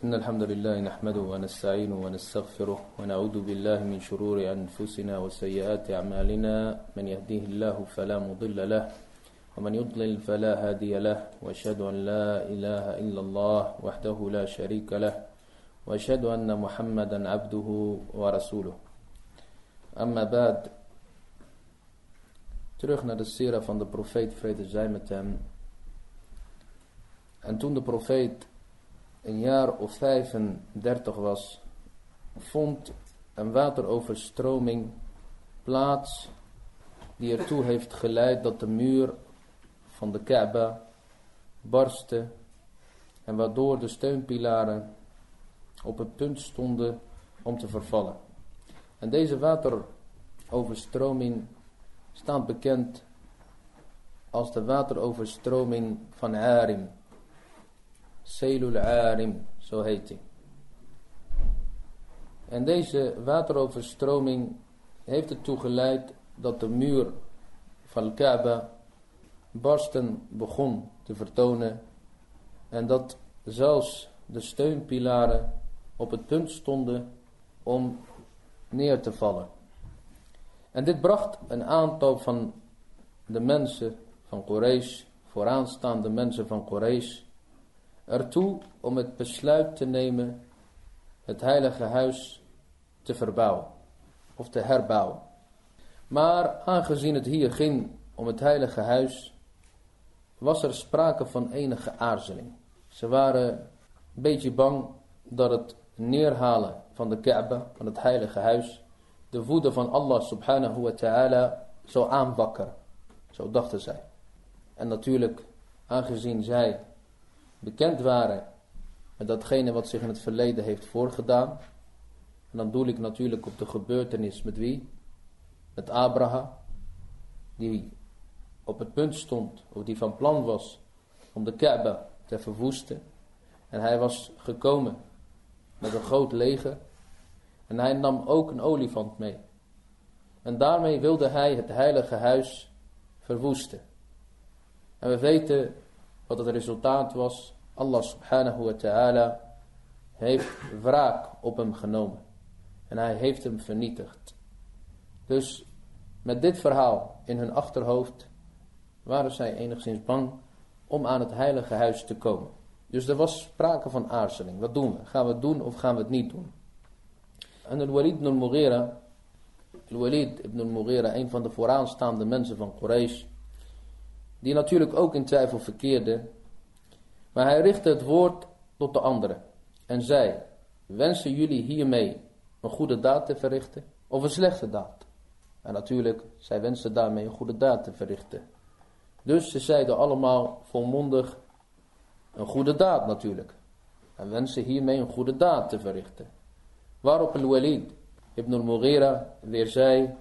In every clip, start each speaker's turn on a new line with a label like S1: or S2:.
S1: إن الحمد لله نحمده ونستعينه ونستغفره ونعوذ بالله من شرور أنفسنا وسيئات أعمالنا. من يهديه الله فلا مضل له ومن يضلل فلا هادي له. وأشهد أن لا إله إلا الله وحده لا شريك له وأشهد أن محمدا عبده ورسوله. أما بعد Terug naar de sira van de profeet, vrede zij met hem. En toen de een jaar of 35 was, vond een wateroverstroming plaats die ertoe heeft geleid dat de muur van de Kaaba barstte en waardoor de steunpilaren op het punt stonden om te vervallen. En deze wateroverstroming staat bekend als de wateroverstroming van Arim. Selul Arim, zo heet hij. En deze wateroverstroming heeft ertoe geleid dat de muur van Kaaba barsten begon te vertonen en dat zelfs de steunpilaren op het punt stonden om neer te vallen. En dit bracht een aantal van de mensen van Quraysh, vooraanstaande mensen van Quraysh, ertoe om het besluit te nemen het heilige huis te verbouwen of te herbouwen. Maar aangezien het hier ging om het heilige huis, was er sprake van enige aarzeling. Ze waren een beetje bang dat het neerhalen van de Kaaba, van het heilige huis, de woede van Allah subhanahu wa ta'ala zou aanwakkeren. Zo dachten zij. En natuurlijk, aangezien zij bekend waren met datgene wat zich in het verleden heeft voorgedaan. En dan doel ik natuurlijk op de gebeurtenis met wie? Met Abraham. Die op het punt stond, of die van plan was om de Kaaba te verwoesten. En hij was gekomen met een groot leger. En hij nam ook een olifant mee. En daarmee wilde hij het heilige huis verwoesten. En we weten wat het resultaat was. Allah subhanahu wa ta'ala heeft wraak op hem genomen. En hij heeft hem vernietigd. Dus met dit verhaal in hun achterhoofd waren zij enigszins bang om aan het heilige huis te komen. Dus er was sprake van aarzeling. Wat doen we? Gaan we het doen of gaan we het niet doen? En al-Walid ibn al-Mughira, al-Walid ibn al-Mughira, een van de vooraanstaande mensen van Quraysh, die natuurlijk ook in twijfel verkeerde, maar hij richtte het woord tot de anderen en zei, wensen jullie hiermee een goede daad te verrichten of een slechte daad? En natuurlijk, zij wensen daarmee een goede daad te verrichten. Dus ze zeiden allemaal volmondig een goede daad natuurlijk. En wensen hiermee een goede daad te verrichten. Waarop al-Walid ibn al-Mughira weer zei,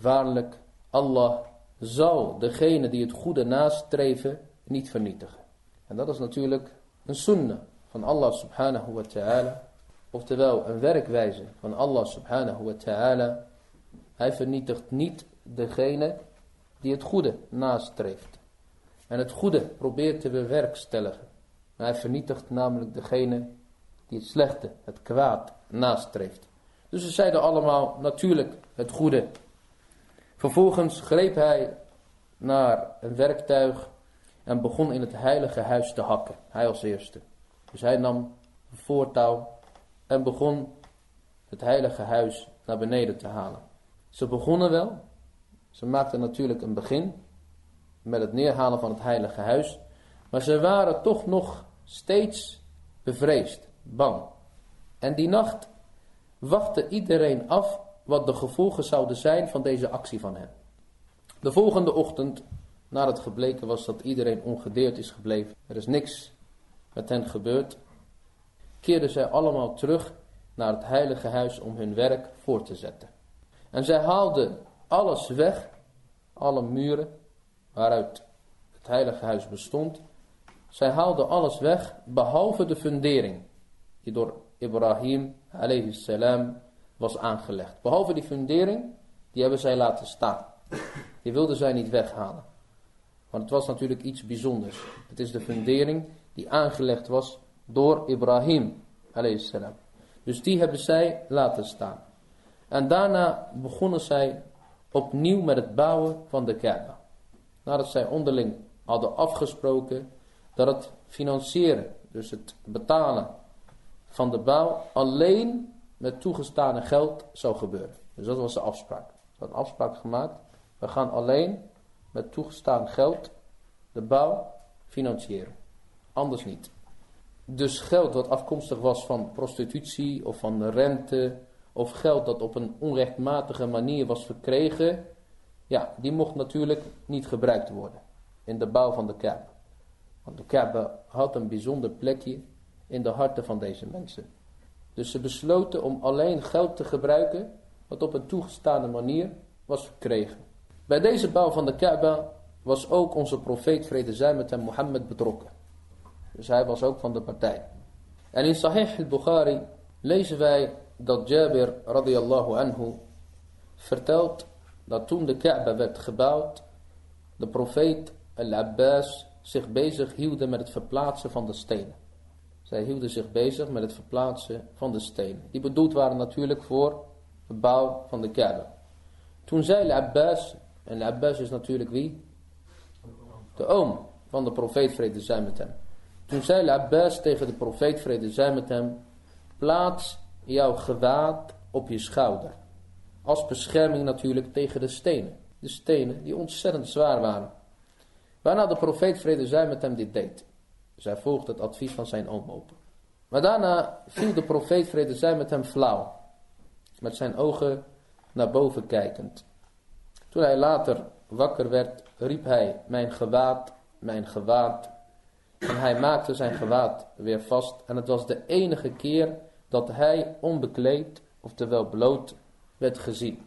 S1: waarlijk, Allah zal degene die het goede nastreven niet vernietigen. En dat is natuurlijk een sunnah van Allah subhanahu wa ta'ala. Oftewel een werkwijze van Allah subhanahu wa ta'ala. Hij vernietigt niet degene die het goede nastreeft. En het goede probeert te bewerkstelligen. Maar hij vernietigt namelijk degene die het slechte, het kwaad nastreeft. Dus ze zeiden allemaal natuurlijk het goede. Vervolgens greep hij naar een werktuig en begon in het heilige huis te hakken. Hij als eerste. Dus hij nam een voortouw en begon het heilige huis naar beneden te halen. Ze begonnen wel. Ze maakten natuurlijk een begin met het neerhalen van het heilige huis. Maar ze waren toch nog steeds bevreesd, bang. En die nacht wachtte iedereen af wat de gevolgen zouden zijn van deze actie van hem. De volgende ochtend, nadat gebleken was dat iedereen ongedeerd is gebleven, er is niks met hen gebeurd, keerden zij allemaal terug naar het heilige huis om hun werk voor te zetten. En zij haalden alles weg, alle muren waaruit het heilige huis bestond. Zij haalden alles weg, behalve de fundering, die door Ibrahim alayhi salam was aangelegd. Behalve die fundering, die hebben zij laten staan. Die wilden zij niet weghalen. Want het was natuurlijk iets bijzonders. Het is de fundering die aangelegd was door Ibrahim salam. Dus die hebben zij laten staan. En daarna begonnen zij opnieuw met het bouwen van de Kaaba. Nadat zij onderling hadden afgesproken dat het financieren, dus het betalen van de bouw, alleen met toegestane geld zou gebeuren. Dus dat was de afspraak. Ze hadden afspraak gemaakt. We gaan alleen met toegestaan geld de bouw financieren. Anders niet. Dus geld wat afkomstig was van prostitutie of van rente of geld dat op een onrechtmatige manier was verkregen, ja, die mocht natuurlijk niet gebruikt worden in de bouw van de Kaaba. Want de Kaaba had een bijzonder plekje in de harten van deze mensen. Dus ze besloten om alleen geld te gebruiken wat op een toegestane manier was verkregen. Bij deze bouw van de Kaaba was ook onze profeet vrede zij met hem Mohammed betrokken. Dus hij was ook van de partij. En in Sahih al-Bukhari lezen wij dat Jabir radiyallahu anhu vertelt dat toen de Kaaba werd gebouwd, de profeet al-Abbas zich bezig hielden met het verplaatsen van de stenen. Zij hielden zich bezig met het verplaatsen van de stenen. Die bedoeld waren natuurlijk voor de bouw van de Kaaba. Toen zei al-Abbas, en al-Abbas is natuurlijk wie? De oom van de profeet vrede zij met hem. Toen zei al-Abbas tegen de profeet vrede zij met hem, plaats jouw gewaad op je schouder. Als bescherming natuurlijk tegen de stenen. De stenen die ontzettend zwaar waren. Waarna de profeet vrede zij met hem dit deed. Zij volgde het advies van zijn oom op. Maar daarna viel de profeet vrede zij met hem flauw. Met zijn ogen naar boven kijkend. Toen hij later wakker werd, riep hij, mijn gewaad, mijn gewaad. En hij maakte zijn gewaad weer vast. En het was de enige keer dat hij onbekleed, oftewel bloot, werd gezien.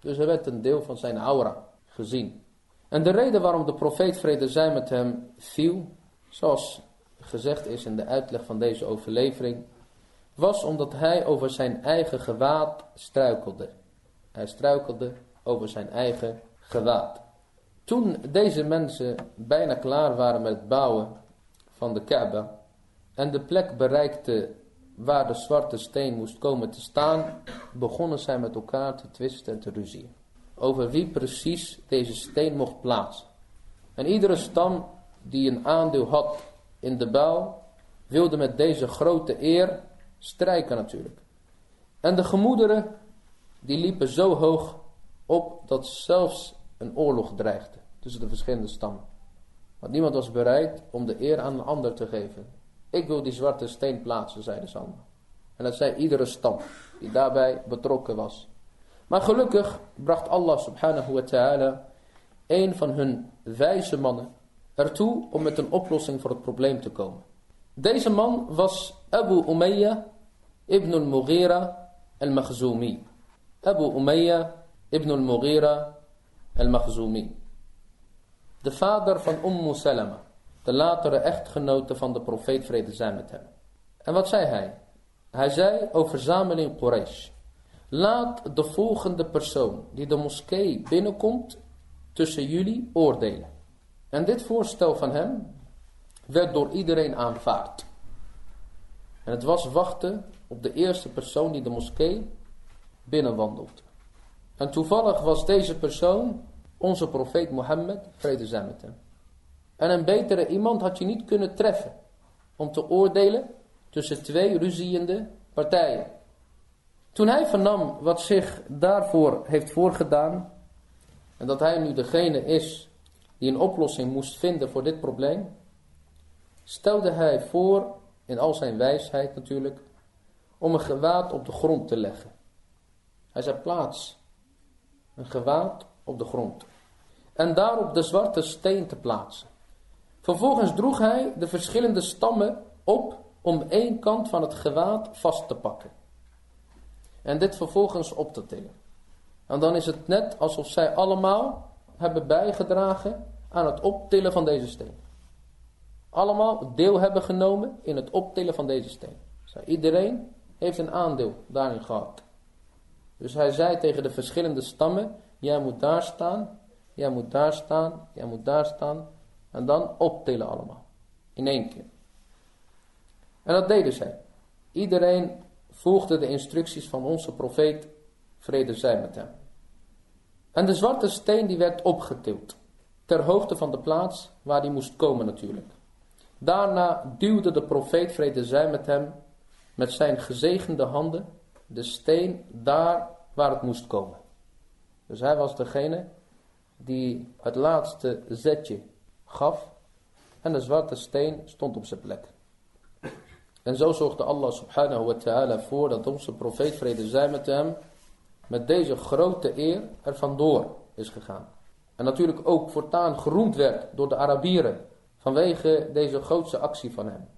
S1: Dus er werd een deel van zijn aura gezien. En de reden waarom de profeet vrede zij met hem viel, zoals gezegd is in de uitleg van deze overlevering, was omdat hij over zijn eigen gewaad struikelde. Hij struikelde over zijn eigen gewaad. Toen deze mensen bijna klaar waren met het bouwen van de Kaaba en de plek bereikte waar de zwarte steen moest komen te staan, begonnen zij met elkaar te twisten en te ruzien. Over wie precies deze steen mocht plaatsen. En iedere stam die een aandeel had in de bouw, wilde met deze grote eer strijken natuurlijk. En de gemoederen, die liepen zo hoog op dat zelfs een oorlog dreigde tussen de verschillende stammen. Want niemand was bereid om de eer aan een ander te geven. Ik wil die zwarte steen plaatsen, zeiden ze allemaal. En dat zei iedere stam die daarbij betrokken was. Maar gelukkig bracht Allah subhanahu wa ta'ala een van hun wijze mannen ertoe om met een oplossing voor het probleem te komen. Deze man was Abu Umayyah ibn al-Mughira al-Makhzumi. Abu Umayyah ibn al-Mughira al-Makhzumi. De vader van Ummu Salama, de latere echtgenote van de profeet vrede zijn met hem. En wat zei hij? Hij zei over verzameling Quraysh. Laat de volgende persoon die de moskee binnenkomt tussen jullie oordelen. En dit voorstel van hem werd door iedereen aanvaard. En het was wachten op de eerste persoon die de moskee binnenwandelt. En toevallig was deze persoon onze profeet Mohammed, vrede zij met hem. En een betere iemand had je niet kunnen treffen om te oordelen tussen twee ruziende partijen. Toen hij vernam wat zich daarvoor heeft voorgedaan en dat hij nu degene is die een oplossing moest vinden voor dit probleem, stelde hij voor, in al zijn wijsheid natuurlijk, om een gewaad op de grond te leggen. Hij zei plaats een gewaad op de grond en daarop de zwarte steen te plaatsen. Vervolgens droeg hij de verschillende stammen op om één kant van het gewaad vast te pakken. En dit vervolgens op te tillen. En dan is het net alsof zij allemaal hebben bijgedragen aan het optillen van deze steen. Allemaal deel hebben genomen in het optillen van deze steen. Iedereen heeft een aandeel daarin gehad. Dus hij zei tegen de verschillende stammen, jij moet daar staan, jij moet daar staan, jij moet daar staan. En dan optillen allemaal. In één keer. En dat deden zij. Iedereen volgde de instructies van onze profeet, vrede zij met hem. En de zwarte steen die werd opgetild, ter hoogte van de plaats waar die moest komen natuurlijk. Daarna duwde de profeet, vrede zij met hem, met zijn gezegende handen de steen daar waar het moest komen. Dus hij was degene die het laatste zetje gaf en de zwarte steen stond op zijn plek. En zo zorgde Allah subhanahu wa ta'ala voor dat onze profeet vrede zij met hem met deze grote eer er vandoor is gegaan. En natuurlijk ook voortaan geroemd werd door de Arabieren vanwege deze grootste actie van hem.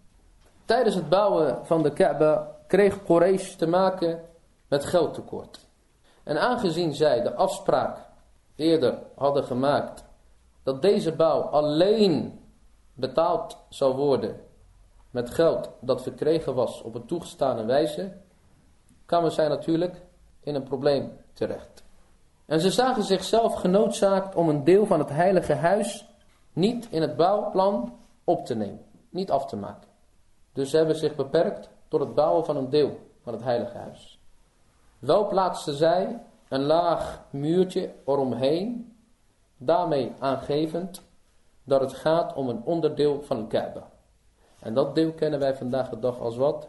S1: Tijdens het bouwen van de Kaaba kreeg Quraysh te maken met geldtekort. En aangezien zij de afspraak eerder hadden gemaakt dat deze bouw alleen betaald zou worden met geld dat verkregen was op een toegestane wijze, kwamen zij natuurlijk in een probleem terecht. En ze zagen zichzelf genoodzaakt om een deel van het heilige huis niet in het bouwplan op te nemen, niet af te maken. Dus ze hebben zich beperkt tot het bouwen van een deel van het heilige huis. Wel plaatsten zij een laag muurtje eromheen, daarmee aangevend dat het gaat om een onderdeel van de Kaaba. En dat deel kennen wij vandaag de dag als wat?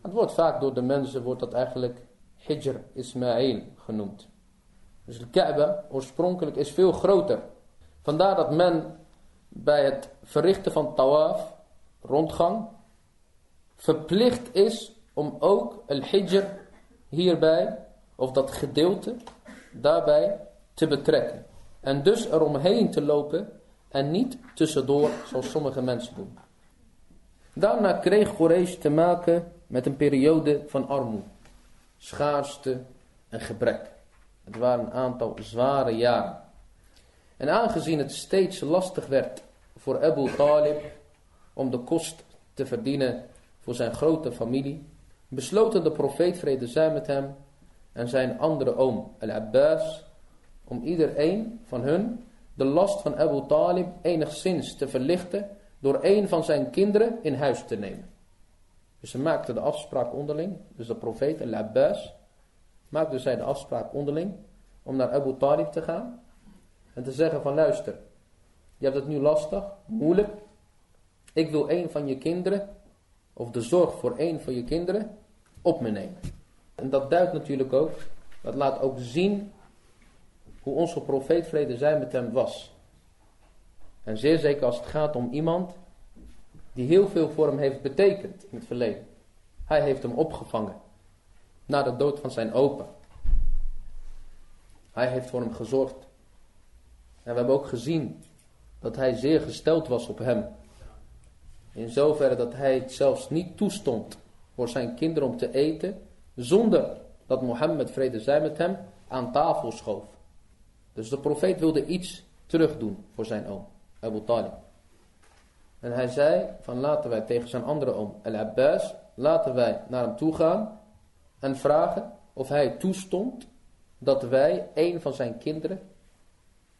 S1: Het wordt vaak door de mensen, wordt dat eigenlijk Hijr Ismail genoemd. Dus de Kaaba oorspronkelijk is veel groter. Vandaar dat men bij het verrichten van tawaf, rondgang, verplicht is om ook el hijr hierbij, of dat gedeelte, daarbij te betrekken. En dus eromheen te lopen en niet tussendoor zoals sommige mensen doen. Daarna kreeg Quraysh te maken met een periode van armoede, schaarste en gebrek. Het waren een aantal zware jaren. En aangezien het steeds lastig werd voor Abu Talib om de kost te verdienen voor zijn grote familie, besloten de profeet vrede zij met hem en zijn andere oom Al-Abbas om iedereen van hun de last van Abu Talib enigszins te verlichten door een van zijn kinderen in huis te nemen. Dus ze maakten de afspraak onderling, dus de profeet Al-Abbas maakte zij de afspraak onderling om naar Abu Talib te gaan en te zeggen van luister, je hebt het nu lastig, moeilijk, ik wil een van je kinderen, of de zorg voor een van je kinderen, op me nemen. En dat duidt natuurlijk ook, dat laat ook zien hoe onze profeet vrede zij met hem was. En zeer zeker als het gaat om iemand die heel veel voor hem heeft betekend in het verleden. Hij heeft hem opgevangen na de dood van zijn opa. Hij heeft voor hem gezorgd. En we hebben ook gezien dat hij zeer gesteld was op hem. In zoverre dat hij het zelfs niet toestond voor zijn kinderen om te eten, zonder dat Mohammed vrede zij met hem aan tafel schoof. Dus de profeet wilde iets terugdoen voor zijn oom, Abu Talib. En hij zei van laten wij tegen zijn andere oom, Al-Abbas, laten wij naar hem toe gaan en vragen of hij toestond dat wij een van zijn kinderen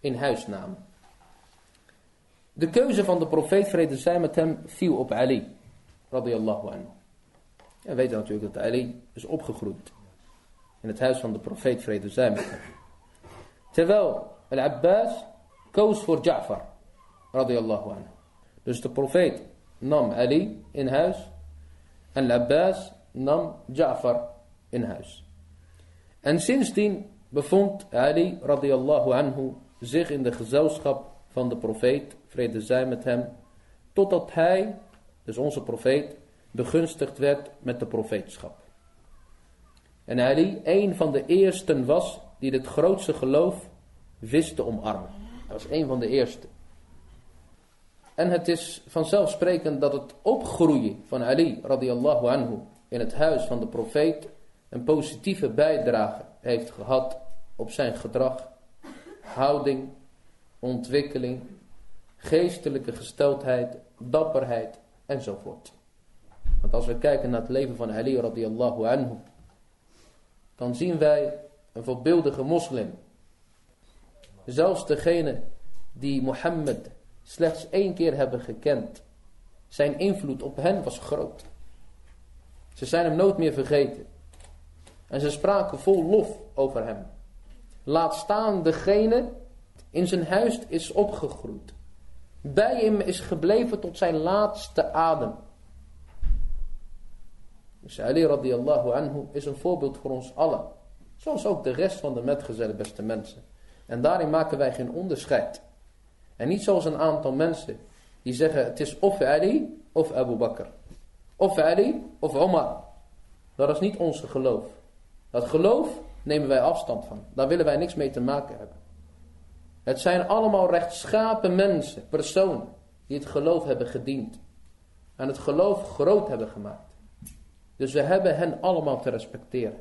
S1: in huis namen. De keuze van de profeet, vrede zij met hem, viel op Ali, radiyallahu anhu. En we weten natuurlijk dat Ali is opgegroeid in het huis van de profeet, vrede zij met hem. Terwijl Al-Abbas koos voor Ja'far, radiyallahu anhu. Dus de profeet nam Ali in huis en Al-Abbas nam Ja'far in huis. En sindsdien bevond Ali radiyallahu anhu zich in de gezelschap van de profeet, vrede zij met hem, totdat hij, dus onze profeet, begunstigd werd met de profeetschap. En Ali een van de eersten was die het grootste geloof wist te omarmen. Hij was een van de eerste. En het is vanzelfsprekend dat het opgroeien van Ali radiyallahu anhu in het huis van de profeet een positieve bijdrage heeft gehad op zijn gedrag, houding, ontwikkeling, geestelijke gesteldheid, dapperheid enzovoort. Want als we kijken naar het leven van Ali radiyallahu anhu, dan zien wij een voorbeeldige moslim. Zelfs degene die Mohammed slechts één keer hebben gekend, zijn invloed op hen was groot. Ze zijn hem nooit meer vergeten. En ze spraken vol lof over hem. Laat staan degene in zijn huis is opgegroeid. Bij hem is gebleven tot zijn laatste adem. Dus Ali radiallahu anhu is een voorbeeld voor ons allen. Zoals ook de rest van de metgezellen, beste mensen. En daarin maken wij geen onderscheid. En niet zoals een aantal mensen die zeggen het is of Ali of Abu Bakr. Of Ali of Omar. Dat is niet onze geloof. Dat geloof nemen wij afstand van. Daar willen wij niks mee te maken hebben. Het zijn allemaal rechtschapen mensen, personen, die het geloof hebben gediend. En het geloof groot hebben gemaakt. Dus we hebben hen allemaal te respecteren.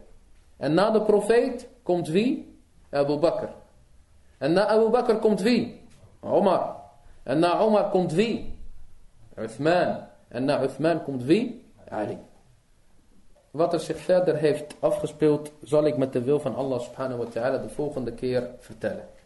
S1: En na de profeet komt wie? Abu Bakr. En na Abu Bakr komt wie? Omar. En na Omar komt wie? Uthman. En na Uthman komt wie? Ali. Wat er zich verder heeft afgespeeld, zal ik met de wil van Allah subhanahu wa ta'ala de volgende keer vertellen.